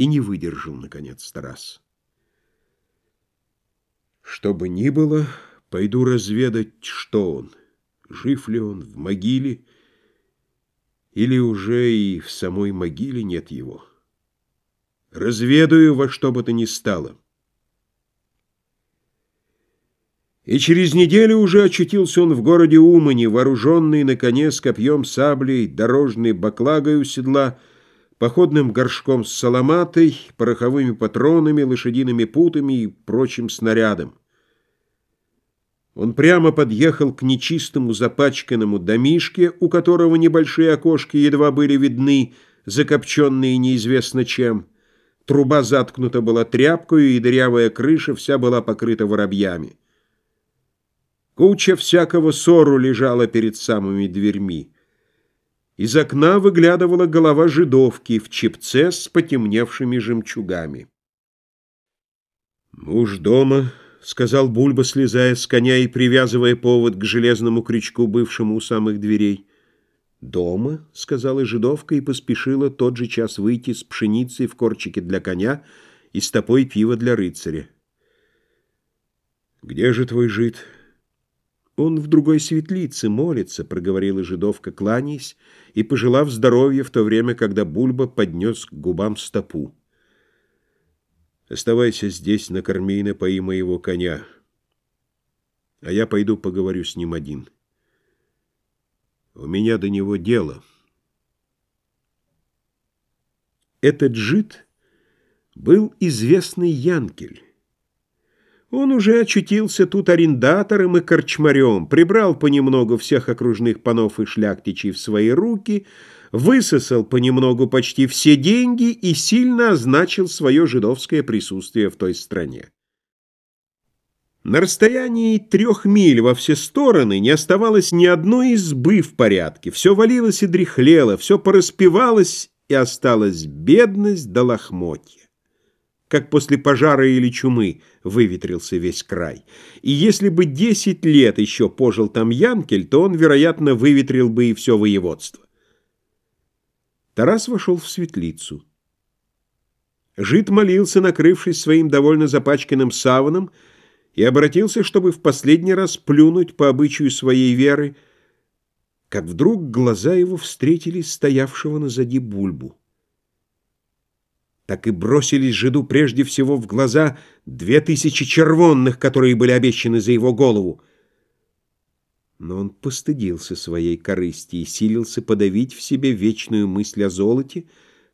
и не выдержал, наконец, Тарас. Что бы ни было, пойду разведать, что он, жив ли он в могиле, или уже и в самой могиле нет его. Разведаю во что бы то ни стало. И через неделю уже очутился он в городе Умани, вооруженный, наконец, копьем саблей, дорожной баклагой у седла, походным горшком с соломатой, пороховыми патронами, лошадиными путами и прочим снарядом. Он прямо подъехал к нечистому запачканному домишке, у которого небольшие окошки едва были видны, закопченные неизвестно чем. Труба заткнута была тряпкой, и дырявая крыша вся была покрыта воробьями. Куча всякого ссору лежала перед самыми дверьми. Из окна выглядывала голова жидовки в чепце с потемневшими жемчугами. «Муж дома», — сказал Бульба, слезая с коня и привязывая повод к железному крючку, бывшему у самых дверей. «Дома», — сказала жидовка и поспешила тот же час выйти с пшеницей в корчике для коня и стопой пива для рыцаря. «Где же твой жид?» «Он в другой светлице молится», — проговорила жидовка, кланяясь, и пожелав здоровья в то время, когда Бульба поднес к губам стопу. «Оставайся здесь, накорми и напои моего коня, а я пойду поговорю с ним один. У меня до него дело». Этот жид был известный Янкель. Он уже очутился тут арендатором и корчмарем, прибрал понемногу всех окружных панов и шляхтичей в свои руки, высосал понемногу почти все деньги и сильно означил свое жидовское присутствие в той стране. На расстоянии трех миль во все стороны не оставалось ни одной избы в порядке, все валилось и дряхлело, все пораспевалось, и осталась бедность до лохмотья как после пожара или чумы выветрился весь край. И если бы десять лет еще пожил там Янкель, то он, вероятно, выветрил бы и все воеводство. Тарас вошел в светлицу. Жид молился, накрывшись своим довольно запачканным саваном, и обратился, чтобы в последний раз плюнуть по обычаю своей веры, как вдруг глаза его встретили стоявшего назади бульбу так и бросились жиду прежде всего в глаза две тысячи червонных, которые были обещаны за его голову. Но он постыдился своей корысти и силился подавить в себе вечную мысль о золоте,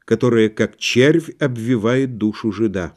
которая, как червь, обвивает душу жида.